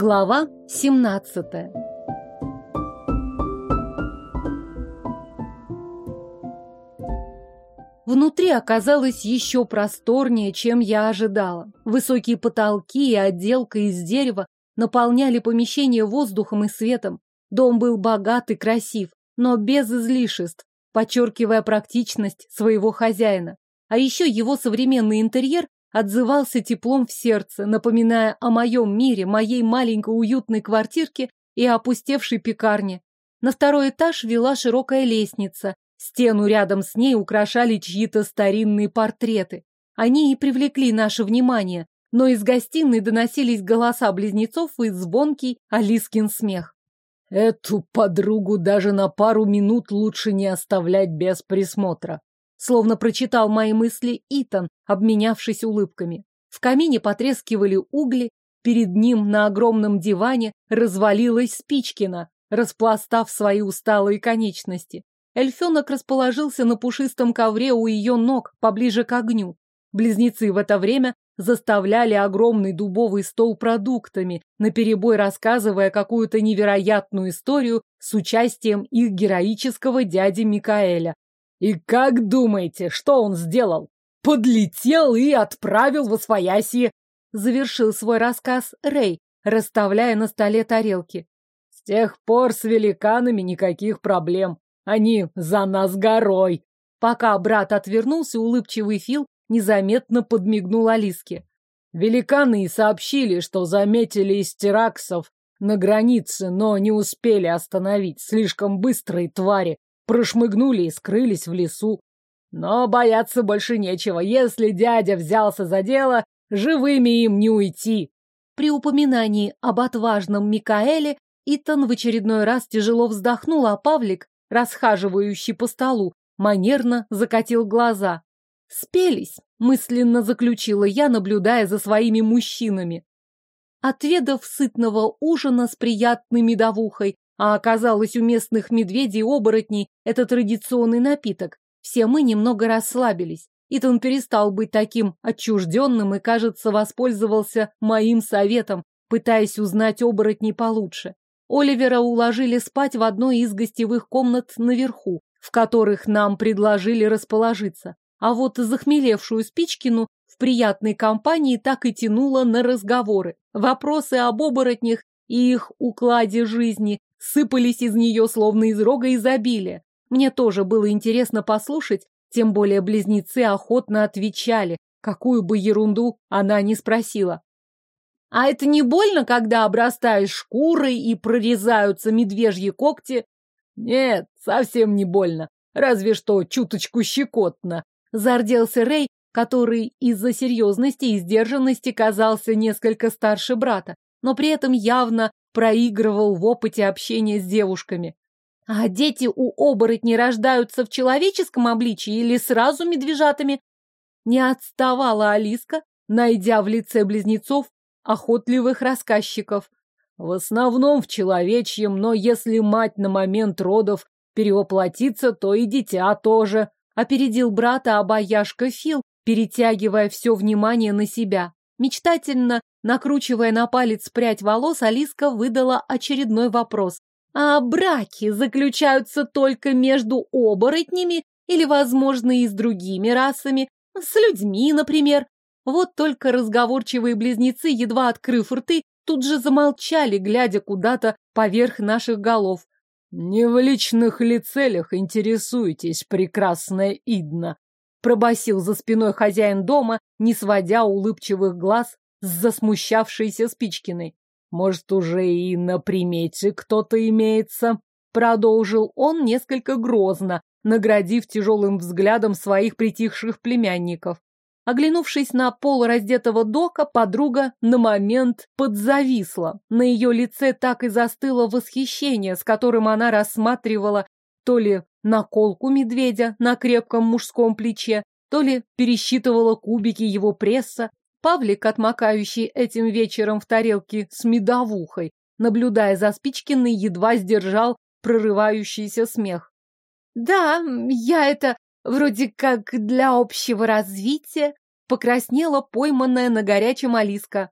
Глава 17 Внутри оказалось еще просторнее, чем я ожидала. Высокие потолки и отделка из дерева наполняли помещение воздухом и светом. Дом был богат и красив, но без излишеств, подчеркивая практичность своего хозяина. А еще его современный интерьер отзывался теплом в сердце, напоминая о моем мире, моей маленькой уютной квартирке и опустевшей пекарне. На второй этаж вела широкая лестница. Стену рядом с ней украшали чьи-то старинные портреты. Они и привлекли наше внимание, но из гостиной доносились голоса близнецов и звонкий Алискин смех. Эту подругу даже на пару минут лучше не оставлять без присмотра. Словно прочитал мои мысли Итан, обменявшись улыбками. В камине потрескивали угли, перед ним на огромном диване развалилась Спичкина, распластав свои усталые конечности. Эльфенок расположился на пушистом ковре у ее ног, поближе к огню. Близнецы в это время заставляли огромный дубовый стол продуктами, наперебой рассказывая какую-то невероятную историю с участием их героического дяди Микаэля, и как думаете, что он сделал? Подлетел и отправил в освоясье. Завершил свой рассказ Рэй, расставляя на столе тарелки. С тех пор с великанами никаких проблем. Они за нас горой. Пока брат отвернулся, улыбчивый Фил незаметно подмигнул Алиске. Великаны сообщили, что заметили истераксов на границе, но не успели остановить. Слишком быстрые твари прошмыгнули и скрылись в лесу. Но бояться больше нечего. Если дядя взялся за дело, живыми им не уйти. При упоминании об отважном Микаэле Итан в очередной раз тяжело вздохнул, а Павлик, расхаживающий по столу, манерно закатил глаза. «Спелись», — мысленно заключила я, наблюдая за своими мужчинами. Отведав сытного ужина с приятной медовухой, а оказалось у местных медведей-оборотней это традиционный напиток. Все мы немного расслабились. Итан перестал быть таким отчужденным и, кажется, воспользовался моим советом, пытаясь узнать оборотней получше. Оливера уложили спать в одной из гостевых комнат наверху, в которых нам предложили расположиться. А вот захмелевшую Спичкину в приятной компании так и тянуло на разговоры. Вопросы об оборотнях и их укладе жизни, сыпались из нее словно из рога изобилия. Мне тоже было интересно послушать, тем более близнецы охотно отвечали, какую бы ерунду она ни спросила. «А это не больно, когда обрастаешь шкурой и прорезаются медвежьи когти?» «Нет, совсем не больно, разве что чуточку щекотно», — зарделся Рэй, который из-за серьезности и сдержанности казался несколько старше брата, но при этом явно проигрывал в опыте общения с девушками. А дети у оборотней рождаются в человеческом обличии или сразу медвежатами? Не отставала Алиска, найдя в лице близнецов охотливых рассказчиков. В основном в человечьем, но если мать на момент родов перевоплотится, то и дитя тоже. Опередил брата обаяшка Фил, перетягивая все внимание на себя. Мечтательно, накручивая на палец прядь волос, Алиска выдала очередной вопрос. А браки заключаются только между оборотнями или, возможно, и с другими расами, с людьми, например? Вот только разговорчивые близнецы, едва открыв рты, тут же замолчали, глядя куда-то поверх наших голов. «Не в личных ли целях интересуетесь, прекрасная Идна?» Пробасил за спиной хозяин дома, не сводя улыбчивых глаз с засмущавшейся Спичкиной. «Может, уже и на примете кто-то имеется?» Продолжил он несколько грозно, наградив тяжелым взглядом своих притихших племянников. Оглянувшись на пол раздетого дока, подруга на момент подзависла. На ее лице так и застыло восхищение, с которым она рассматривала то ли наколку медведя на крепком мужском плече, то ли пересчитывала кубики его пресса. Павлик, отмокающий этим вечером в тарелке с медовухой, наблюдая за Спичкиной, едва сдержал прорывающийся смех. «Да, я это вроде как для общего развития», покраснела пойманная на горячем Алиска.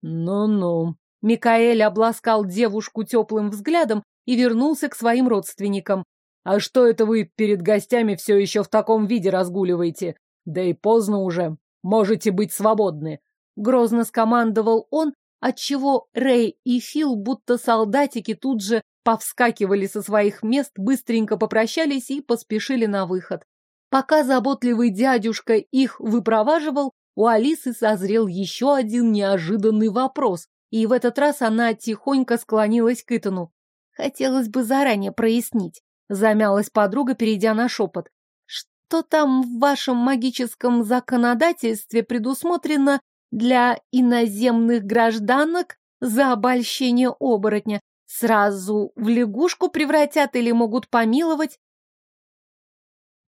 «Ну-ну», Микаэль обласкал девушку теплым взглядом и вернулся к своим родственникам. «А что это вы перед гостями все еще в таком виде разгуливаете? Да и поздно уже. Можете быть свободны». Грозно скомандовал он, отчего Рэй и Фил, будто солдатики, тут же повскакивали со своих мест, быстренько попрощались и поспешили на выход. Пока заботливый дядюшка их выпроваживал, у Алисы созрел еще один неожиданный вопрос, и в этот раз она тихонько склонилась к Итану. «Хотелось бы заранее прояснить», — замялась подруга, перейдя на шепот. «Что там в вашем магическом законодательстве предусмотрено для иноземных гражданок за обольщение оборотня? Сразу в лягушку превратят или могут помиловать?»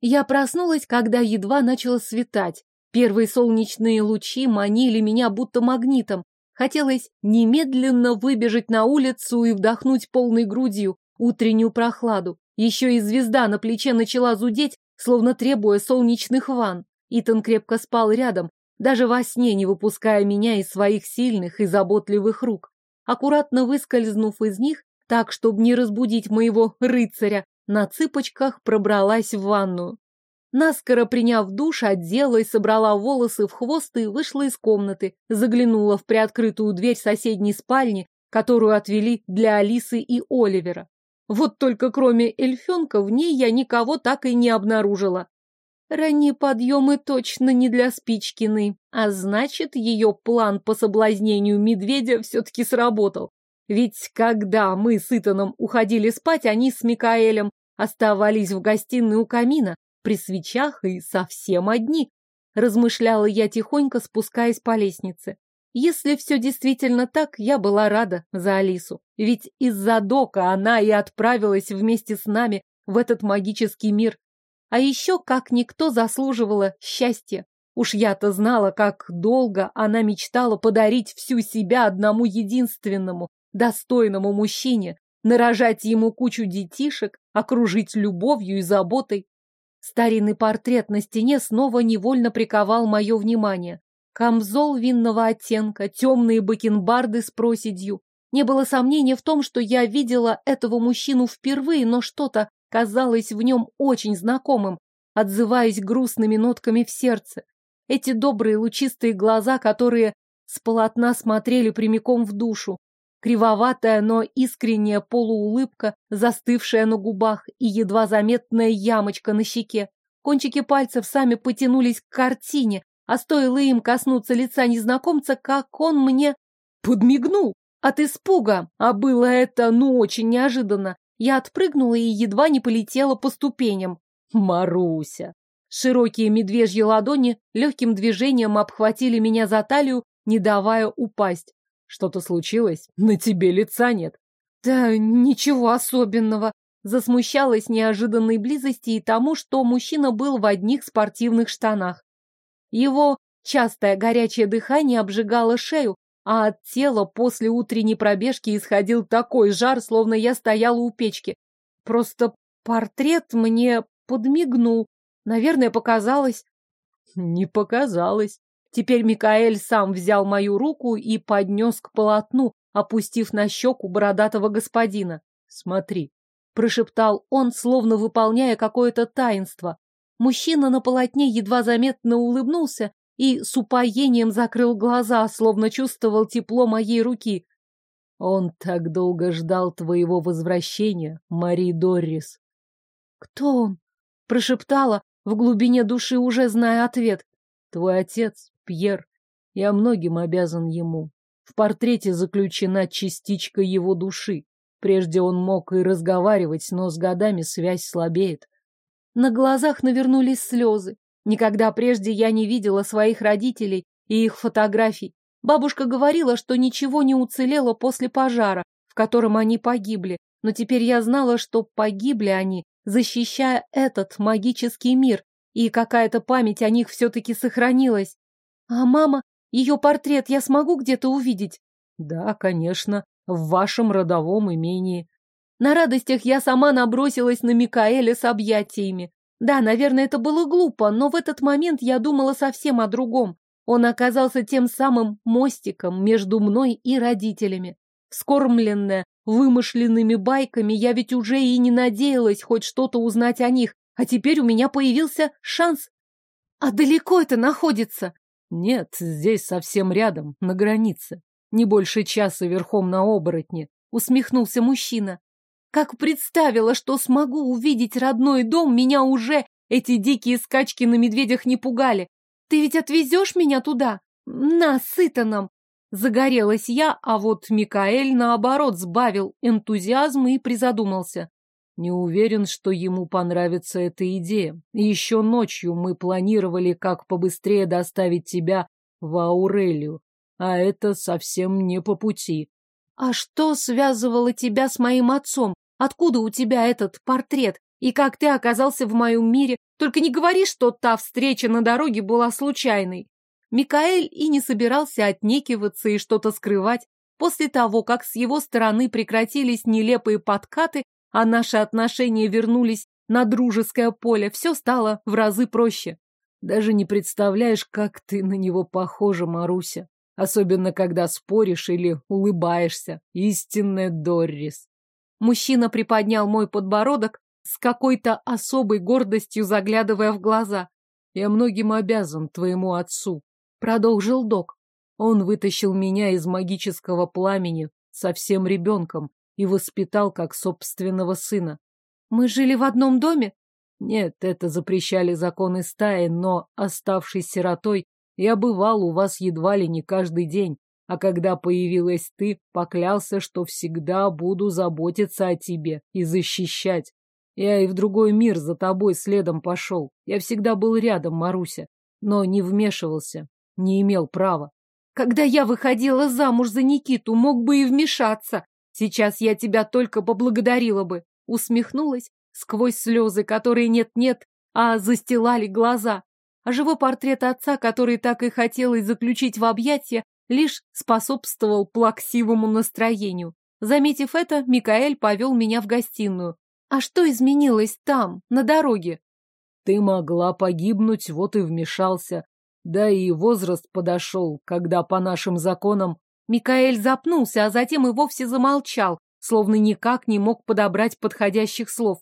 Я проснулась, когда едва начало светать. Первые солнечные лучи манили меня будто магнитом. Хотелось немедленно выбежать на улицу и вдохнуть полной грудью утреннюю прохладу. Еще и звезда на плече начала зудеть, словно требуя солнечных ванн. Итан крепко спал рядом, даже во сне не выпуская меня из своих сильных и заботливых рук. Аккуратно выскользнув из них, так, чтобы не разбудить моего рыцаря, на цыпочках пробралась в ванную. Наскоро приняв душ, оделась, собрала волосы в хвост и вышла из комнаты, заглянула в приоткрытую дверь соседней спальни, которую отвели для Алисы и Оливера. Вот только кроме эльфенка в ней я никого так и не обнаружила. Ранние подъемы точно не для Спичкины, а значит, ее план по соблазнению медведя все-таки сработал. Ведь когда мы с Итаном уходили спать, они с Микаэлем оставались в гостиной у камина, при свечах и совсем одни. Размышляла я тихонько, спускаясь по лестнице. Если все действительно так, я была рада за Алису. Ведь из-за Дока она и отправилась вместе с нами в этот магический мир. А еще, как никто, заслуживала счастья. Уж я-то знала, как долго она мечтала подарить всю себя одному единственному, достойному мужчине, нарожать ему кучу детишек, окружить любовью и заботой. Старинный портрет на стене снова невольно приковал мое внимание. Камзол винного оттенка, темные бакенбарды с проседью. Не было сомнения в том, что я видела этого мужчину впервые, но что-то казалось в нем очень знакомым, отзываясь грустными нотками в сердце. Эти добрые лучистые глаза, которые с полотна смотрели прямиком в душу, Кривоватая, но искренняя полуулыбка, застывшая на губах и едва заметная ямочка на щеке. Кончики пальцев сами потянулись к картине, а стоило им коснуться лица незнакомца, как он мне подмигнул. От испуга, а было это, ну, очень неожиданно, я отпрыгнула и едва не полетела по ступеням. Маруся! Широкие медвежьи ладони легким движением обхватили меня за талию, не давая упасть. Что-то случилось? На тебе лица нет. Да ничего особенного. Засмущалась неожиданной близости и тому, что мужчина был в одних спортивных штанах. Его частое горячее дыхание обжигало шею, а от тела после утренней пробежки исходил такой жар, словно я стояла у печки. Просто портрет мне подмигнул. Наверное, показалось. Не показалось. Теперь Микаэль сам взял мою руку и поднес к полотну, опустив на щеку бородатого господина. «Смотри», — прошептал он, словно выполняя какое-то таинство. Мужчина на полотне едва заметно улыбнулся и с упоением закрыл глаза, словно чувствовал тепло моей руки. «Он так долго ждал твоего возвращения, Мари Доррис». «Кто он?» — прошептала, в глубине души уже зная ответ. «Твой отец, Пьер. Я многим обязан ему. В портрете заключена частичка его души. Прежде он мог и разговаривать, но с годами связь слабеет. На глазах навернулись слезы. Никогда прежде я не видела своих родителей и их фотографий. Бабушка говорила, что ничего не уцелело после пожара, в котором они погибли, но теперь я знала, что погибли они, защищая этот магический мир, и какая-то память о них все-таки сохранилась. А мама, ее портрет я смогу где-то увидеть? Да, конечно, в вашем родовом имении. На радостях я сама набросилась на Микаэля с объятиями. Да, наверное, это было глупо, но в этот момент я думала совсем о другом. Он оказался тем самым мостиком между мной и родителями. Скормленная вымышленными байками, я ведь уже и не надеялась хоть что-то узнать о них, а теперь у меня появился шанс. А далеко это находится? Нет, здесь совсем рядом, на границе. Не больше часа верхом на оборотне, усмехнулся мужчина. Как представила, что смогу увидеть родной дом, меня уже эти дикие скачки на медведях не пугали. Ты ведь отвезешь меня туда? На, сыто. Загорелась я, а вот Микаэль, наоборот, сбавил энтузиазм и призадумался. Не уверен, что ему понравится эта идея. Еще ночью мы планировали, как побыстрее доставить тебя в Аурелию, а это совсем не по пути. А что связывало тебя с моим отцом? Откуда у тебя этот портрет? И как ты оказался в моем мире? Только не говори, что та встреча на дороге была случайной. Микаэль и не собирался отнекиваться и что-то скрывать. После того, как с его стороны прекратились нелепые подкаты, а наши отношения вернулись на дружеское поле, все стало в разы проще. Даже не представляешь, как ты на него похожа, Маруся. Особенно, когда споришь или улыбаешься. Истинная Доррис. Мужчина приподнял мой подбородок с какой-то особой гордостью, заглядывая в глаза. Я многим обязан твоему отцу, продолжил док. Он вытащил меня из магического пламени совсем ребенком, и воспитал как собственного сына. Мы жили в одном доме? Нет, это запрещали законы стаи, но, оставшись сиротой, я бывал у вас едва ли не каждый день, а когда появилась ты, поклялся, что всегда буду заботиться о тебе и защищать. Я и в другой мир за тобой следом пошел. Я всегда был рядом, Маруся, но не вмешивался, не имел права. Когда я выходила замуж за Никиту, мог бы и вмешаться. Сейчас я тебя только поблагодарила бы. Усмехнулась сквозь слезы, которые нет-нет, а застилали глаза. А живой портрет отца, который так и хотелось заключить в объятия, лишь способствовал плаксивому настроению. Заметив это, Микаэль повел меня в гостиную. А что изменилось там, на дороге? Ты могла погибнуть, вот и вмешался. Да и возраст подошел, когда по нашим законам Микаэль запнулся, а затем и вовсе замолчал, словно никак не мог подобрать подходящих слов.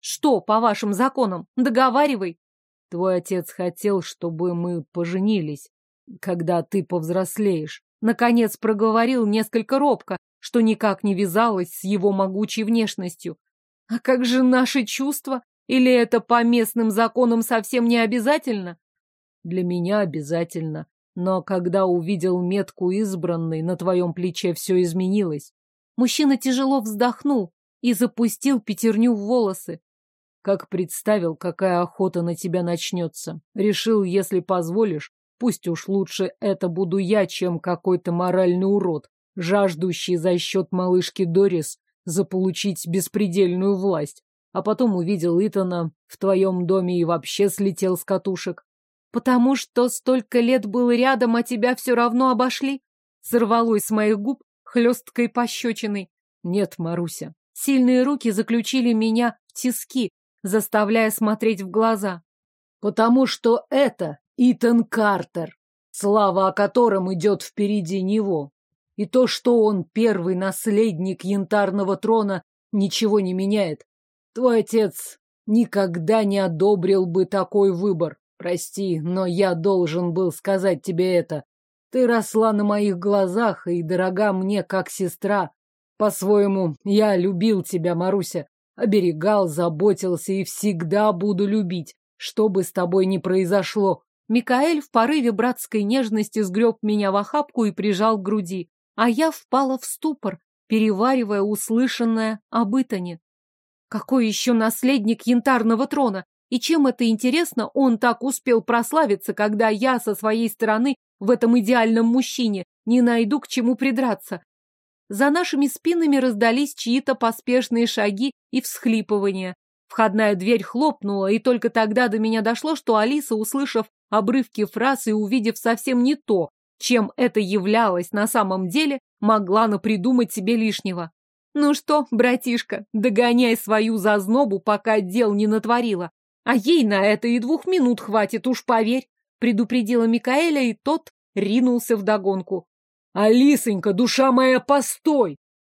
«Что, по вашим законам? Договаривай!» «Твой отец хотел, чтобы мы поженились, когда ты повзрослеешь». Наконец проговорил несколько робко, что никак не вязалось с его могучей внешностью. «А как же наши чувства? Или это по местным законам совсем не обязательно?» «Для меня обязательно. Но когда увидел метку избранной, на твоем плече все изменилось. Мужчина тяжело вздохнул и запустил пятерню в волосы. Как представил, какая охота на тебя начнется. Решил, если позволишь, пусть уж лучше это буду я, чем какой-то моральный урод, жаждущий за счет малышки Дорис заполучить беспредельную власть. А потом увидел Итана в твоем доме и вообще слетел с катушек. Потому что столько лет был рядом, а тебя все равно обошли? Сорвалось с моих губ хлесткой пощечиной. Нет, Маруся. Сильные руки заключили меня в тиски, заставляя смотреть в глаза. Потому что это Итан Картер, слава о котором идет впереди него. И то, что он первый наследник янтарного трона, ничего не меняет. Твой отец никогда не одобрил бы такой выбор. Прости, но я должен был сказать тебе это. Ты росла на моих глазах и дорога мне как сестра. По-своему, я любил тебя, Маруся. Оберегал, заботился и всегда буду любить, что бы с тобой ни произошло. Микаэль в порыве братской нежности сгреб меня в охапку и прижал к груди, а я впала в ступор, переваривая услышанное об Итане. Какой еще наследник янтарного трона? И чем это интересно, он так успел прославиться, когда я со своей стороны в этом идеальном мужчине не найду к чему придраться. За нашими спинами раздались чьи-то поспешные шаги и всхлипывания. Входная дверь хлопнула, и только тогда до меня дошло, что Алиса, услышав обрывки фраз и увидев совсем не то, чем это являлось на самом деле, могла напридумать себе лишнего. «Ну что, братишка, догоняй свою зазнобу, пока дел не натворила. А ей на это и двух минут хватит, уж поверь. предупредила Микаэля, и тот ринулся в догонку. «Алисонька, душа моя, постой!»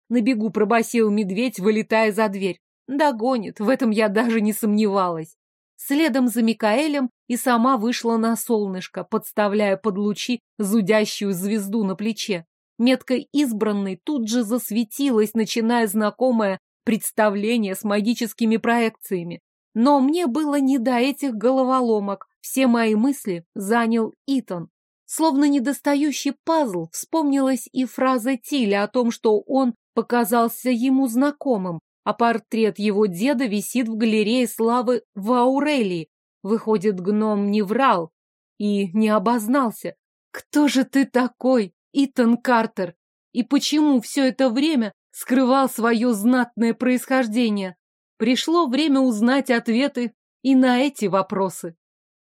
На бегу пробасил медведь, вылетая за дверь. Догонит, в этом я даже не сомневалась. Следом за Микаэлем и сама вышла на солнышко, подставляя под лучи зудящую звезду на плече. Метка избранной тут же засветилась, начиная знакомое представление с магическими проекциями. Но мне было не до этих головоломок. Все мои мысли занял Итан. Словно недостающий пазл, вспомнилась и фраза Тиля о том, что он показался ему знакомым, а портрет его деда висит в галерее славы в Аурелии. Выходит, гном не врал и не обознался. Кто же ты такой, Итан Картер? И почему все это время скрывал свое знатное происхождение? Пришло время узнать ответы и на эти вопросы.